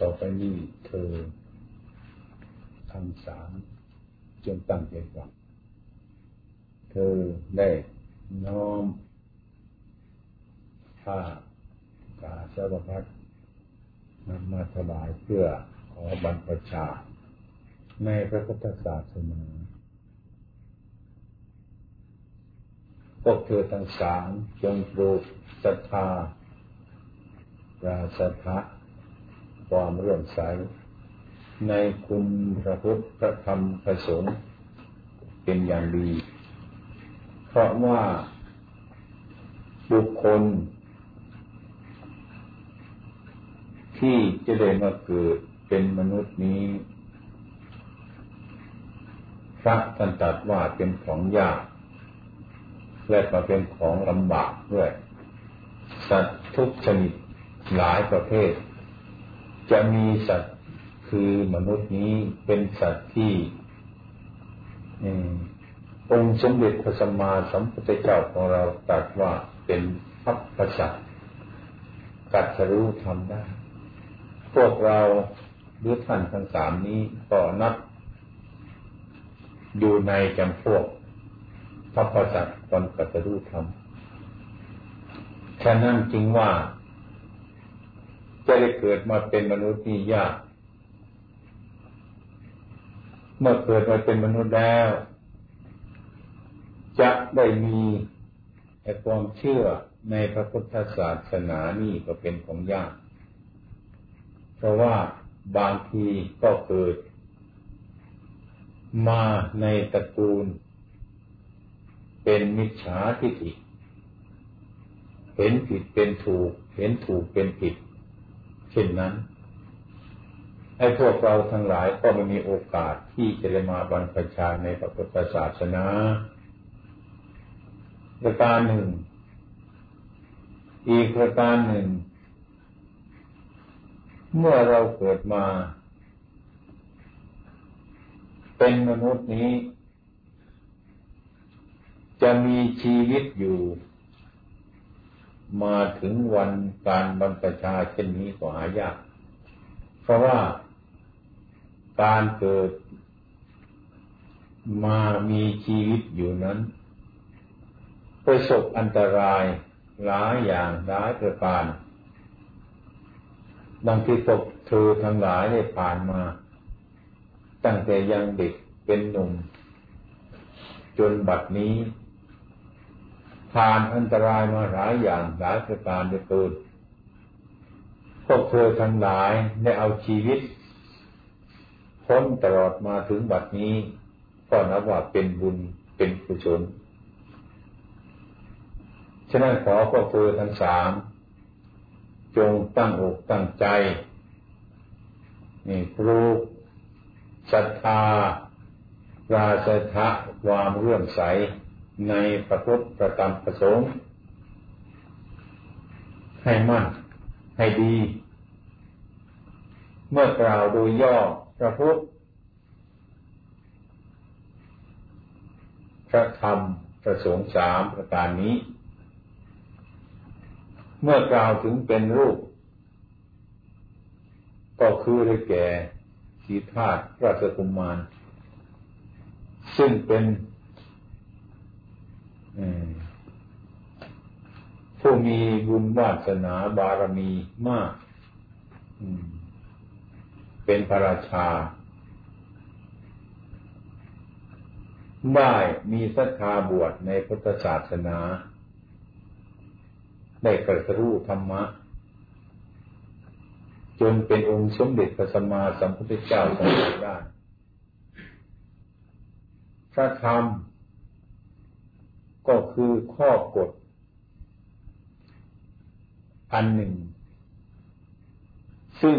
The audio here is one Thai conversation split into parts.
ต่อไปนี้เธอทำสามจนตั้งใจฟังเธอได้น้อมผ้ากาสาวพัดนำมาถวายเพื่อขอบรรพชา ในพระพุทธศาสนาพวกเธอทั้งสามจงปลูกศรัทธาราศรัทธา ความเรื่อมใส ในคุณพระพุทธพระธรรมพระสงฆ์เป็นอย่างดี เพราะว่าบุคคล ที่จะได้มาเกิดเป็นมนุษย์นี้ พระท่านตรัสว่าเป็นของยาก และก็เป็นของลำบากด้วย สัตว์ทุกชนิดหลายประเภท จะมีสัตว์คือมนุษย์นี้เป็นสัตว์ที่องค์สมเด็จพระสัมมาสัมพุทธเจ้าของเราตรัสว่าเป็นพัพพสัตว์กัดสรู้ทำได้ พวกเราหรือท่านทั้งสามนี้ก็นับ อยู่ในจำพวกพระประสัตตอนกัตรู้ธรรมฉะนั้นจริงว่า จะได้เกิดมาเป็นมนุษย์นี่ยาก เมื่อเกิดมาเป็นมนุษย์แล้ว จะได้มีความเชื่อในพระพุทธศาสนานี่ก็เป็นของยาก เพราะว่าบางทีก็เกิด มาในตระกูล เป็นมิจฉาทิฏฐิ เห็นผิดเป็นถูก เห็นถูกเป็นผิด เช่นนั้นไอ้พวกเราทั้งหลายก็ไม่มีโอกาสที่จะได้มาบรรพชาในพระพุทธศาสนาประการหนึ่ง อีกประการหนึ่ง เมื่อเราเกิดมา เป็นมนุษย์นี้ จะมีชีวิตอยู่ มาถึงวันการบรรพชาเช่นนี้ก็หายาก เพราะว่าการเกิดมามีชีวิตอยู่นั้น ประสบอันตรายหลายอย่างหลายประการดังที่พวกเธอทั้งหลายได้ผ่านมา ตั้งแต่ยังเด็กเป็นหนุ่ม จนบัดนี้ ผ่านอันตรายมาหลายอย่างหลายประการด้วยเกินพวกเธอทั้งหลายได้เอาชีวิตพ้นตลอดมาถึงบัดนี้ก็นับว่าเป็นบุญเป็นกุศลฉะนั้นขอพวกเธอทั้งสามจงตั้งอกตั้งใจ นี่ครูศรัทธาราศรัทธะความเรื่อมใส ในประพุทธประกรรมประสงค์ให้มั่นให้ดี เมื่อกล่าวโดยย่อพระพุทธพระธรรมประสงค์สามประการนี้ เมื่อกล่าวถึงเป็นรูป ก็คือได้แก่สีธาตุราชกุมาร ซึ่งเป็น ผู้มีบุญวาสนาบารมีมาก เป็นพระราชา ได้มีศรัทธาบวชในพุทธศาสนา ได้กระรู้ธรรมะ จนเป็นองค์สมเด็จพระสัมมาสัมพุทธเจ้าทรงได้พระธรรม ก็คือข้อกฎ อันหนึ่ง ซึ่ง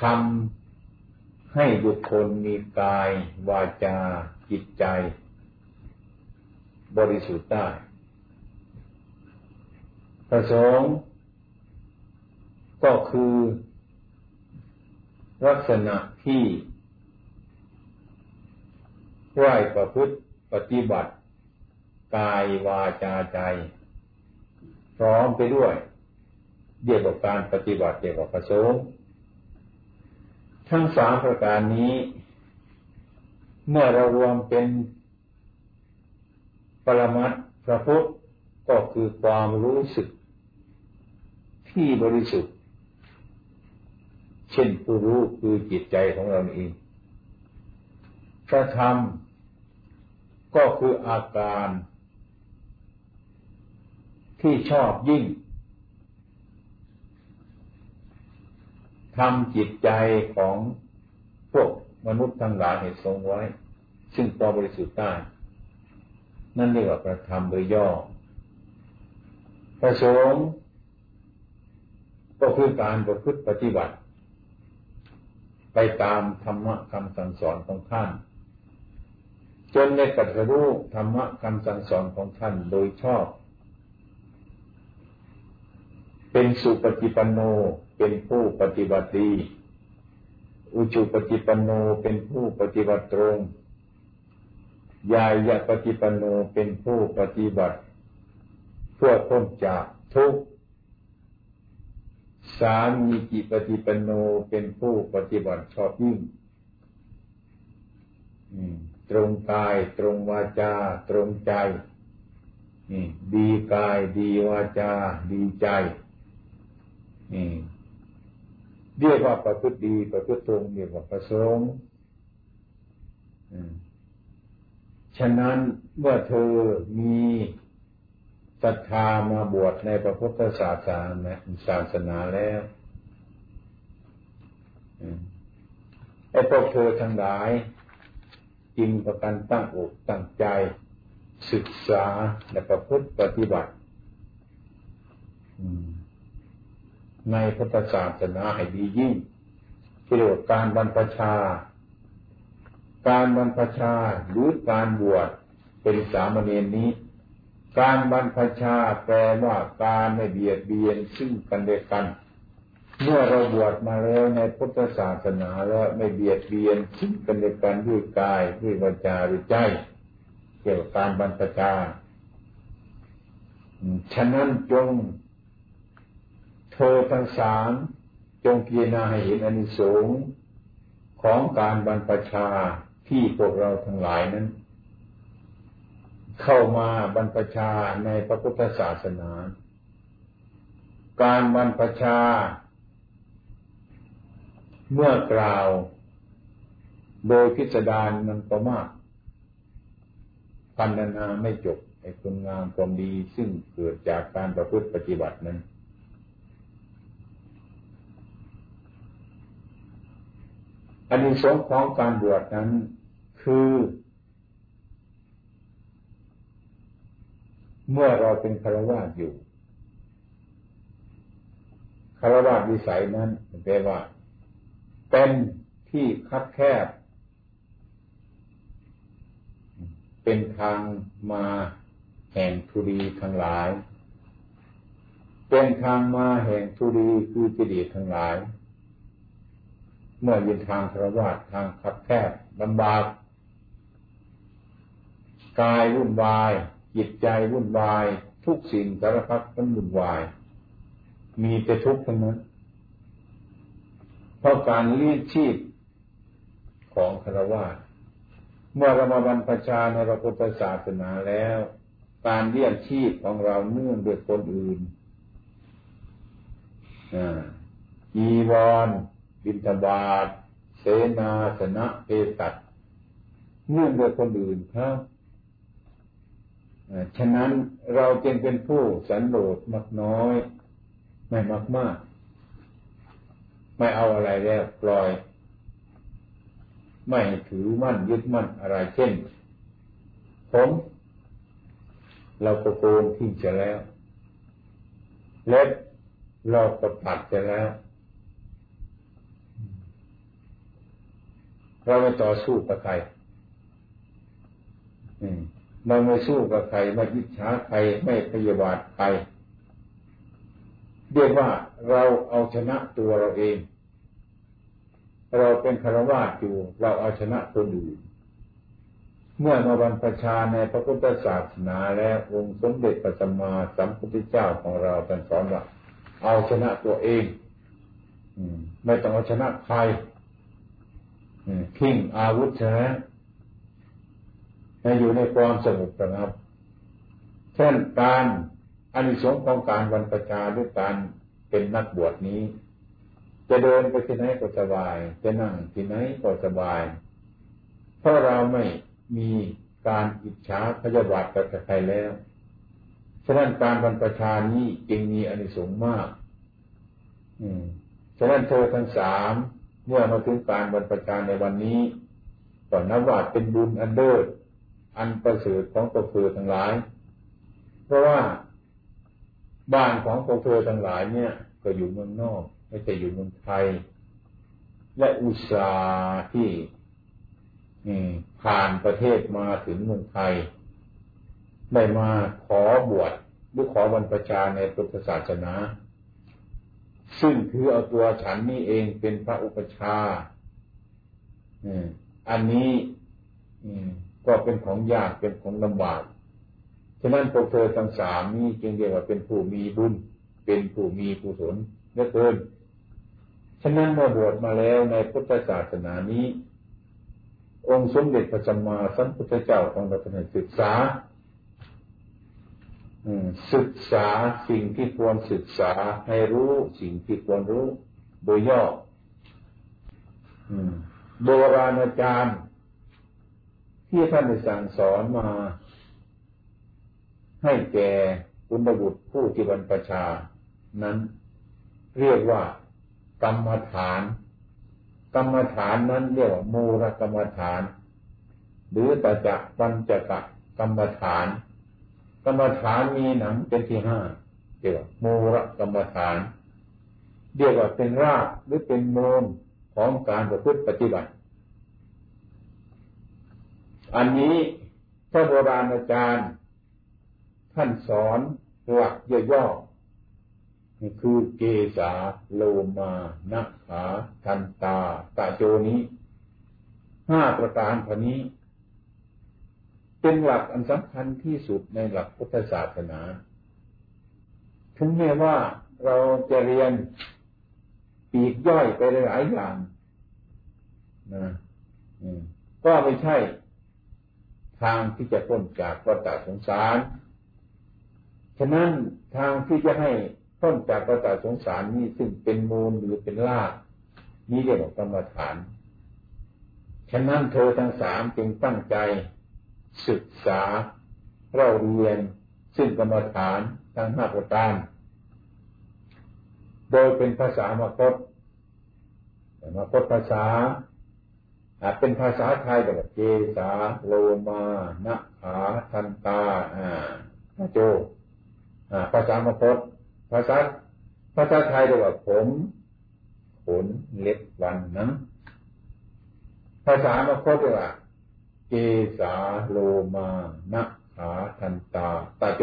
ทำให้บุคคลมีกาย วาจา จิตใจ บริสุทธิ์ได้ประสงค์ก็คือลักษณะที่ไหวประพฤติ ปฏิบัติ กายวาจาใจ พร้อมไปด้วยเรียกว่าการปฏิบัติเรียกว่าประสงค์ทั้งสามประการนี้ เมื่อเรารวมเป็นปรมัตพระพุทธก็คือความรู้สึก ที่บริสุทธิ์ เช่นผู้รู้คือจิตใจของเราเองพระธรรม ก็คืออาการ ที่ชอบยิ่งทำจิตใจของพวกมนุษย์ทั้งหลายให้ทรงไว้ ซึ่งพอบริสุทธิ์ได้นั่นเรียกว่าประธรรมโดยย่อ ประสงค์ก็คือการประพฤติปฏิบัติ ไปตามธรรมะคำสั่งสอนของท่าน จนได้กัตรู้ธรรมะคำสั่งสอนของท่านโดยชอบ เป็นสุปฏิปันโนเป็นผู้ปฏิบัติดีอุจุปฏิปันโนเป็นผู้ปฏิบัติตรง ยายะปฏิปันโนเป็นผู้ปฏิบัติ เพื่อพ้นจากทุกข์สามีจิปฏิปันโนเป็นผู้ปฏิบัติชอบยิ่ง ตรงกาย ตรงวาจา ตรงใจดีกาย ดีวาจา ดีใจเรียกว่าประพฤติดี ประพฤติตรงเรียกว่าประสงค์ฉะนั้นเมื่อเธอมีศรัทธามาบวชในพระพุทธศาสนาศาสนาแล้วไอ้พวกเธอทั้งหลาย จริงประกันตั้งอกตั้งใจ ศึกษาและประพฤติปฏิบัติในพุทธศาสนาให้ดียิ่งเกี่ยวกับการบรรพชา การบรรพชาหรือการบวชเป็นสามเณรนี้ การบรรพชาแปลว่าการไม่เบียดเบียนซึ่งกันและกัน เมื่อเราบวชมาแล้วในพุทธศาสนาแล้วไม่เบียดเบียนซึ่งกันและกันด้วยกายด้วยวาจาด้วยใจ เกี่ยวกับการบรรพชาฉะนั้นจงเธอทั้งสามจงพิจารณาให้เห็นอนิสงส์ของการบรรพชาที่พวกเราทั้งหลายนั้น เข้ามาบรรพชาในพระพุทธศาสนา การบรรพชา เมื่อกล่าวโดยพิสดารมันก็มากพันนาไม่จบไอ้คุณงามความดีซึ่งเกิดจากการประพฤติปฏิบัตินั้นอันนี้สงของการบวชนั้นคือ เมื่อเราเป็นคารวะอยู่คารวะวิสัยนั้นแปลว่า เป็นที่คับแคบ เป็นทางมาแห่งทุรีทั้งหลาย เป็นทางมาแห่งทุรีคือจิตทั้งหลาย เมื่อยืนทางคระวาทางขับแคบลำบากกายวุ่นวาย จิตใจวุ่นวาย ทุกสิ่งสารพัดมันวุ่นวาย มีแต่ทุกข์ทั้งนั้น เพราะการเลี้ยงชีพของคารวาเมื่อเรามาบรรพชาในพระพุทธศาสนาแล้ว การเลี้ยงชีพของเราเนื่องด้วยคนอื่นอีวอนบินทบาทเสนาสนะเปตัดเนื่องด้วยคนอื่นครับฉะนั้นเราจึงเป็นผู้สันโดษมากน้อย ไม่มากมาก ไม่เอาอะไรแล้วปล่อย ไม่ถือมั่นยึดมั่นอะไรเช่น ผม เราก็โกนทิ้งจะแล้ว เล็บเราก็ตัดจะแล้ว เราไม่ต่อสู้กับใครเราไม่สู้กับใครไม่ยิจฉาใครไม่พยาบาทใคร เรียกว่าเราเอาชนะตัวเราเอง เราเป็นคารวะอยู่ เราเอาชนะคนอื่นเมื่อมาบรรพชาในพระพุทธศาสนาและองค์สมเด็จพระสัมมาสัมพุทธเจ้าของเราท่านสอนว่าเอาชนะตัวเองไม่ต้องเอาชนะใครทิ้งอาวุธชนะให้อยู่ในความสงบนะครับเช่นการ อานิสงส์ของการวันประชาด้วยการเป็นนักบวชนี้ จะเดินไปที่ไหนก็สบาย จะนั่งที่ไหนก็สบาย เพราะเราไม่มีการอิจฉาพยาบาทกับใครแล้ว ฉะนั้นการบรรพชานี้จึงมีอานิสงส์มาก อืม ฉะนั้นเธอทั้งสามเมื่อมาถึงการบรรพชาในวันนี้ก็นับว่าเป็นบุญอันเดิศอันประเสริฐของตัวเธอทั้งหลาย เพราะว่า บ้านของตัวเธอทั้งหลายเนี่ย ก็อยู่เมืองนอก ไม่ใช่อยู่เมืองไทย และอุตสาห์ที่ผ่านประเทศมาถึงเมืองไทย ได้มาขอบวชหรือขอบรรพชาในพุทธศาสนา ซึ่งคือเอาตัวฉันนี่เองเป็นพระอุปชาอันนี้ก็เป็นของยากเป็นของลำบาก ฉะนั้นพวกเธอทั้งสามนี้จึงเรียกว่าเป็นผู้มีบุญ เป็นผู้มีกุศลเยอเกิน ฉะนั้นเมื่อบวชมาแล้วในพุทธศาสนานี้ องค์สมเด็จพระสัมมาสัมพุทธเจ้าของเราเป็นศึกษาศึกษาสิ่งที่ควรศึกษาให้รู้สิ่งที่ควรรู้ โดยย่อโบราณอาจารย์ ที่ท่านได้สั่งสอนมา ให้แก่อุณบุตรผู้ที่บรรพชา นั้น เรียกว่ากรรมฐาน กรรมฐานนั้นเรียกว่ามูลกรรมฐาน หรือตจักปัญจกะกรรมฐาน กรรมฐานมีหนังเป็นที่ห้าเรียกว่ามูลกรรมฐาน เรียกว่าเป็นรากหรือเป็นมูลของการประพฤติปฏิบัติ อันนี้พระโบราณอาจารย์ ท่านสอนหลักย่อนี่คือเกสาโลมานักขาทันตาตาโจนี้ห้าประการพนี้ เป็นหลักอันสำคัญที่สุดในหลักพุทธศาสนา ถึงแม้ว่าเราจะเรียนปีกย่อยไปหลายอย่างนะก็ไม่ใช่ทางที่จะพ้นจากวัฏสงสาร ฉะนั้นทางที่จะให้พ้นจากประสาสงสารนี้ซึ่งเป็นมูลหรือเป็นรากนี่เรียกว่ากรรมฐาน ฉะนั้นเธอทั้งสามจึงตั้งใจ ศึกษาเราเรียน ซึ่งกรรมฐานทั้งห้าประการโดยเป็นภาษามคตมคตภาษาอาจเป็นภาษาไทยแบบเจสาโลมานะขาทันตาอ่าโจ ภาษามคตภาษาภาษาไทยเรียกว่าผมขนเล็บวันนะภาษามคตเรียกว่าเกสาโลมานะขาทันตาตาโจ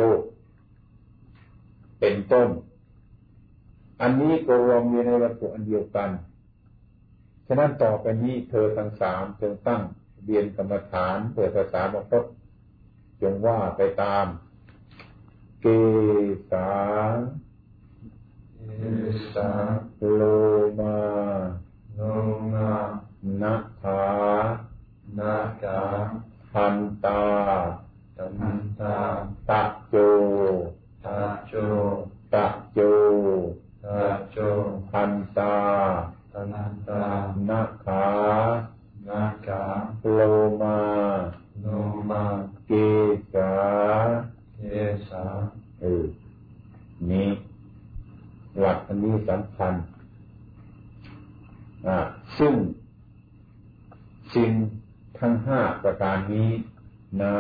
เป็นต้น อันนี้ก็รวมอยู่ในวัตถุอันเดียวกัน ฉะนั้นต่อไปนี้เธอทั้งสามจงตั้งเรียนกรรมฐานเพื่อภาษามคตจงว่าไปตาม เกสาสาโลมาโลมานาขานาคาทันตาทันตาตะโจตะโจตะโจตะโจทันตาทันตานาขานาคาโลมาโลมาเกสาเกสาเออนี้หลักอันนี้สำคัญซึ่งสิ่งทั้งห้าประการนี้นะ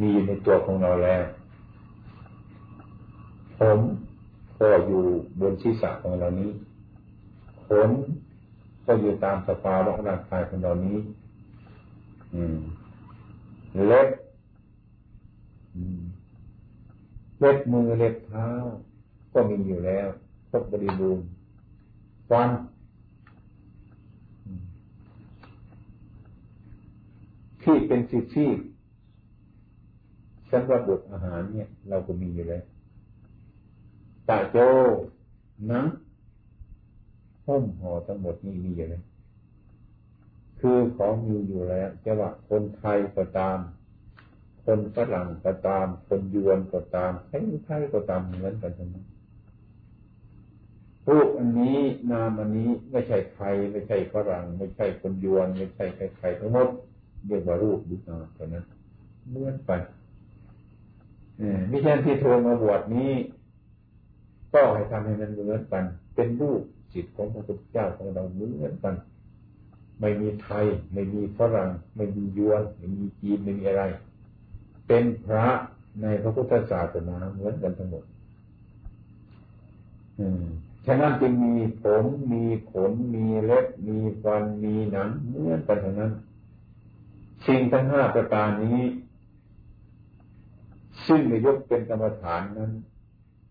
มีอยู่ในตัวของเราแล้ว ผมก็อยู่บนศีรษะของเรานี้ขนก็ อยู่ตามสภาวะร่างกายของเรานี้เล็บเล็บมือเล็บเท้า ก็มีอยู่แล้วครบบริบูรณ์ฟันที่เป็นสิที่สำหรับบดอาหารเนี่ย เราก็มีอยู่แล้วตาโจนะ ห้มห่อทั้งหมดนี้มีอยู่เลยคือของมีอยู่แล้วจะว่าคนไทยก็ตาม คนฝรั่งก็ตาม คนยวนก็ตามใครใครก็ตามเหมือนกันทั้งนั้นรูปอันนี้นามอันนี้ไม่ใช่ไทยไม่ใช่ฝรั่ง ไม่ใช่คนยวน ไม่ใช่ใครๆทั้งหมดเรียกว่ารูปดุนามเท่านั้นเหมือนกันมิใช่นที่เธอมาบวชนี้ ก็ให้ทำให้มันเหมือนกัน เป็นรูป จิตของพระพุทธเจ้าของเราเหมือนกัน ไม่มีไทย ไม่มีฝรั่ง ไม่มียวน ไม่มีจีน ไม่มีอะไร เป็นพระในพระพุทธศาสนาเหมือนกันทั้งหมด อืมฉะนั้นจึงมีผมมีขน มีเล็บ มีฟัน มีหนังเหมือนกันทั้งนั้น สิ่งทั้งห้าประการนี้ ซึ่งในยกเป็นกรรมฐานนั้น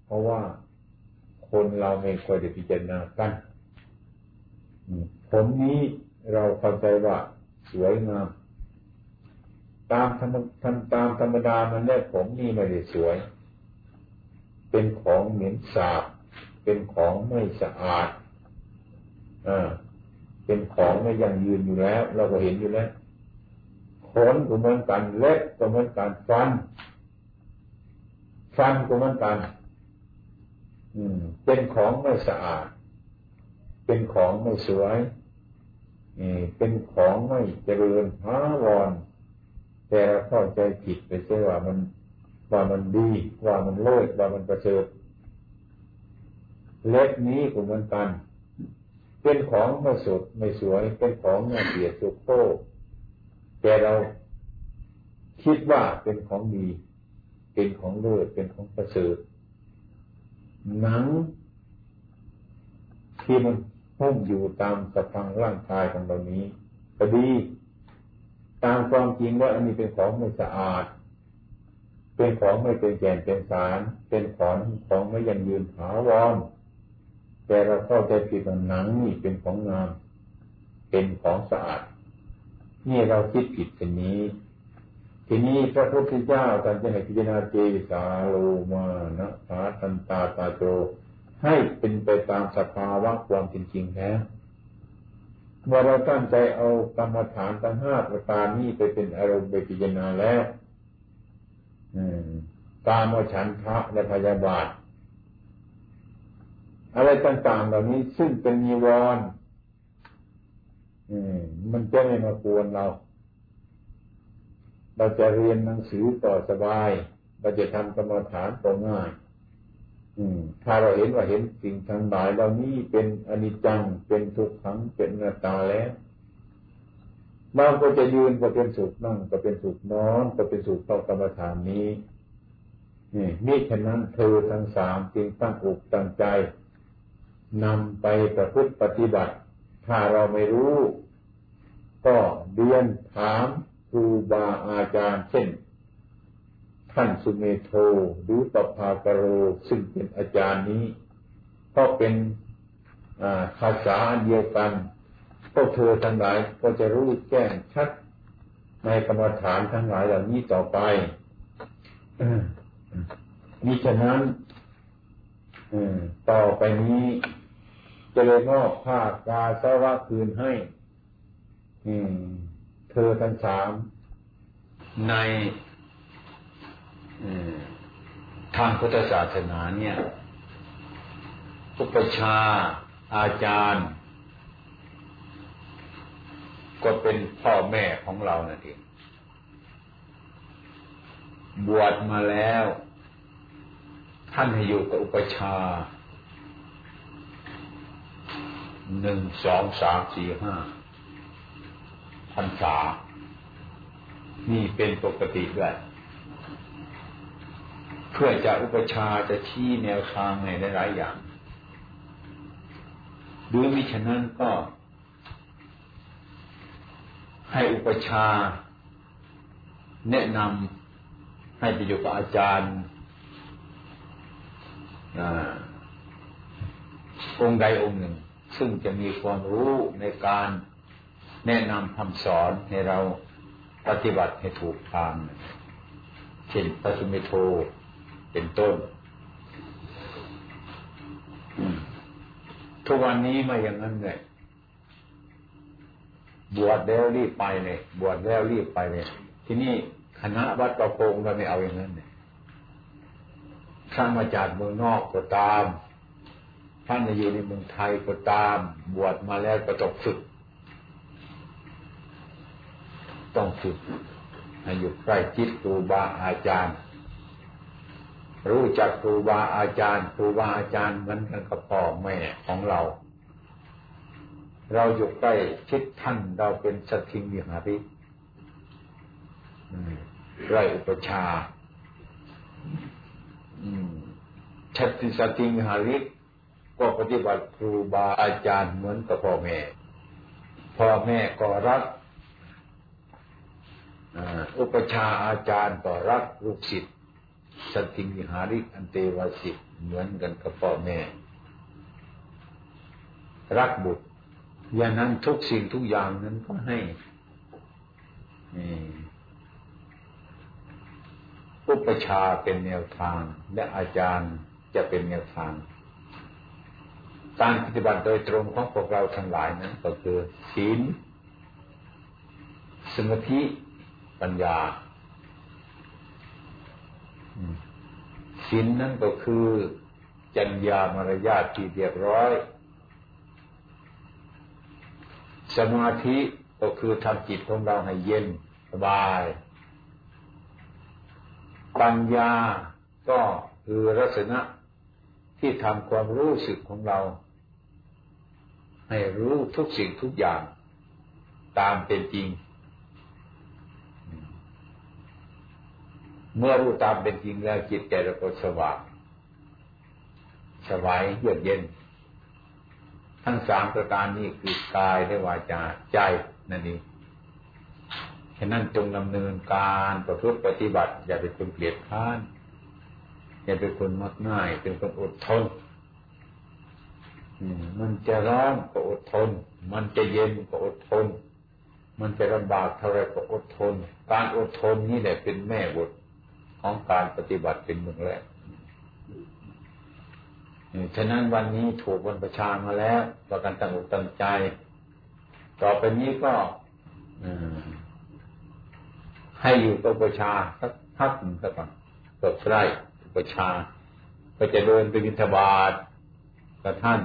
เพราะว่า คนเราไม่ค่อยได้พิจารณากันผมนี้เราเข้าใจว่าสวยงาม ตามธรรมทำตามธรรมดามันแน่ผมนี่ไม่ได้สวย เป็นของเหม็นสาบ เป็นของไม่สะอาดอ่าเป็นของไม่ยั่งยืนอยู่แล้ว เราก็เห็นอยู่แล้วขนก็เหมือนกันเล็บก็เหมือนกันฟัน ฟันก็เหมือนกัน เป็นของไม่สะอาด เป็นของไม่สวยเป็นของไม่เจริญหาวรแต่เราเข้าใจผิดไปเสียว่ามันว่ามันดีว่ามันเลิศว่ามันประเสริฐเล็บนี้ก็เหมือนกัน เป็นของไม่สดไม่สวย เป็นของน่าเกลียดสุโคแต่เราคิดว่าเป็นของดี เป็นของเลิศเป็นของประเสริฐ หนังที่มันหุ้มอยู่ตามสะพังร่างกายของเรานี้ก็ดี ตามความจริงว่าอันนี้เป็นของไม่สะอาด เป็นของไม่เป็นแก่นเป็นสาร เป็นของของไม่ยังยืนถาวรแต่เราเข้าใจผิดว่าหนังนี่เป็นของงาม เป็นของสะอาด นี่เราคิดผิดกันนี้ ทีนี้พระพุทธเจ้าท่านจะให้พิจารณาเจสาโลมานะสาตันตาตาโจ ให้เป็นไปตามสภาวะความจริงๆแล้วเมื่อเราตั้งใจเอากรรมฐานทั้งห้าประการนี้ไปเป็นอารมณ์ไปพิจารณาแล้วตามวฉันทะและพยาบาท อะไรต่างๆเหล่านี้ซึ่งเป็นนิวรณ์มันจะไม่มากวนเรา เราจะเรียนหนังสือต่อสบาย เราจะทำกรรมฐานต่อง่าย อืม ถ้าเราเห็นว่าเห็นสิ่งทั้งหลายเหล่านี้เป็นอนิจจัง เป็นทุกขัง เป็นนาตาแล้วเราก็จะยืนก็เป็นสุขนั่งก็เป็นสุขนอนก็เป็นสุขต่อกรรมฐานนี้ นี่ฉะนั้นเธอทั้งสามจึงตั้งอกตั้งใจนำไปประพฤติปฏิบัติ ถ้าเราไม่รู้ ก็เรียนถาม รูบาอาจารย์ เช่น ท่านสุเมโทหรือปภากโรซึ่งเป็นอาจารย์นี้ ก็เป็นภาษาเดียวกันพวกเธอทั้งหลายก็จะรู้แจ้งชัดในกรรมฐานทั้งหลายเหล่านี้ต่อไปมิฉะนั้นต่อไปนี้ จะเลยมอบผ้ากาสวะคืนให้ อืม เธอทั้งสามในทางพุทธศาสนาเนี่ยอุปชาอาจารย์ ก็เป็นพ่อแม่ของเรานั่นเองบวชมาแล้ว ท่านให้อยู่กับอุปชาหนึ่งสองสามสี่ห้า พรรษา นี่เป็นปกติด้วยเพื่อจะอุปชาจะชี้แนวทางในหลายอย่างดูมิฉะนั้นก็ ให้อุปชา แนะนำให้ไปอยู่กับอาจารย์องค์ใดองค์หนึ่ง ซึ่งจะมีความรู้ในการ แนะนำคำสอนให้เราปฏิบัติให้ถูกทางเช่นพระสุเมโทเป็นต้น ทุกวันนี้มาอย่างนั้นเลยบวชแล้วรีบไปเลยบวชแล้วรีบไปเลยทีนี้คณะวัดประโพงเราไม่เอาอย่างนั้นเนี่ยข้ามาจากเมืองนอกก็ตามท่านอยู่ในเมืองไทยก็ตาม บวชมาแล้วก็ต้องฝึก ต้องฝึกให้อยู่ใกล้จิตครูบาอาจารย์ รู้จักครูบาอาจารย์ครูบาอาจารย์เหมือนกันกับพ่อแม่ของเรา เราอยู่ใกล้ชิดท่านเราเป็นสัตทิมิหาริไรอุปชาชัติสติมิหาริก็ปฏิบัติครูบาอาจารย์เหมือนกับพ่อแม่ พ่อแม่ก็รัก อุปชาอาจารย์ก็รักลูกศิษย์สติมิหาริอันเตวสิทธิ์เหมือนกันกับพ่อแม่ รักบุตรอย่างนั้นทุกสิ่งทุกอย่างนั้นก็ให้อุปชาเป็นแนวทาง และอาจารย์จะเป็นแนวทาง การปฏิบัติโดยตรงของพวกเราทั้งหลายนั้นก็คือศีลสมาธิ ปัญญาศีลนั่นก็คือ จัญญามารยาทที่เรียบร้อย สมาธิก็คือทำจิตของเราให้เย็นสบาย ปัญญาก็คือลักษณะที่ทำความรู้สึกของเรา ให้รู้ทุกสิ่งทุกอย่าง ตามเป็นจริง เมื่อรู้ตามเป็นจริงแล้วจิตใจเราก็สว่างสบายเยือกเย็น ทั้งสามประการนี้คือกายและวาจาใจนั่นเองฉะนั้นจงดำเนินการประพฤติปฏิบัติ อย่าเป็นคนเกลียดค้าน อย่าเป็นคนมักง่าย เป็นคนอดทนมันจะร้อนก็อดทน มันจะเย็นก็อดทน มันจะลำบากเท่าไรก็อดทน การอดทนนี่แหละเป็นแม่บท ของการปฏิบัติเป็นเมืองแรกฉะนั้นวันนี้ถูกวันประชามาแล้วประกันตั้งอกตั้งใจ ต่อไปนี้ก็ให้อยู่กับประชาสักพักหนึ่งสักก่อนเปิดไร่ประชา ก็จะเดินไปบิณฑบาตกับท่าน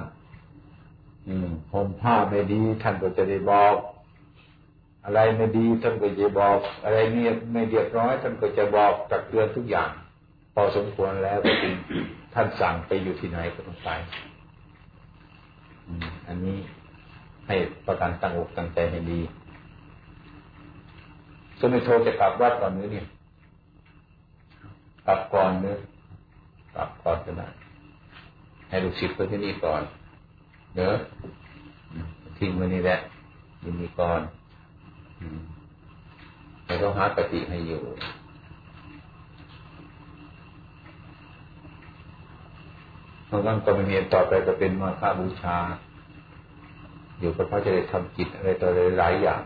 อืมห่มผ้าไม่ดีท่านก็จะได้บอก อะไรไม่ดีท่านก็จะบอก อะไรเนี่ยไม่เรียบร้อยท่านก็จะบอกตักเตือนทุกอย่าง พอสมควรแล้วก็จริงท่านสั่งไปอยู่ที่ไหนก็ต้องไปอันนี้ให้ประกันตั้งอกตั้งใจให้ดีสมิโทจะกลับวัดก่อนนื้อเนี่ยกลับก่อนเนื้อกลับก่อนก็ได้ให้ลูกศิษย์ไปที่นี่ก่อนเนอะทิ้งไว้นี่แหละยินดีก่อน เราต้องหาปฏิให้อยู่เพราะงั้นก็ไม่มีต่อไปก็เป็นมาฆาบูชา อยู่กับพราะจะได้ทำกิจอะไรต่ออะไรหลายอย่าง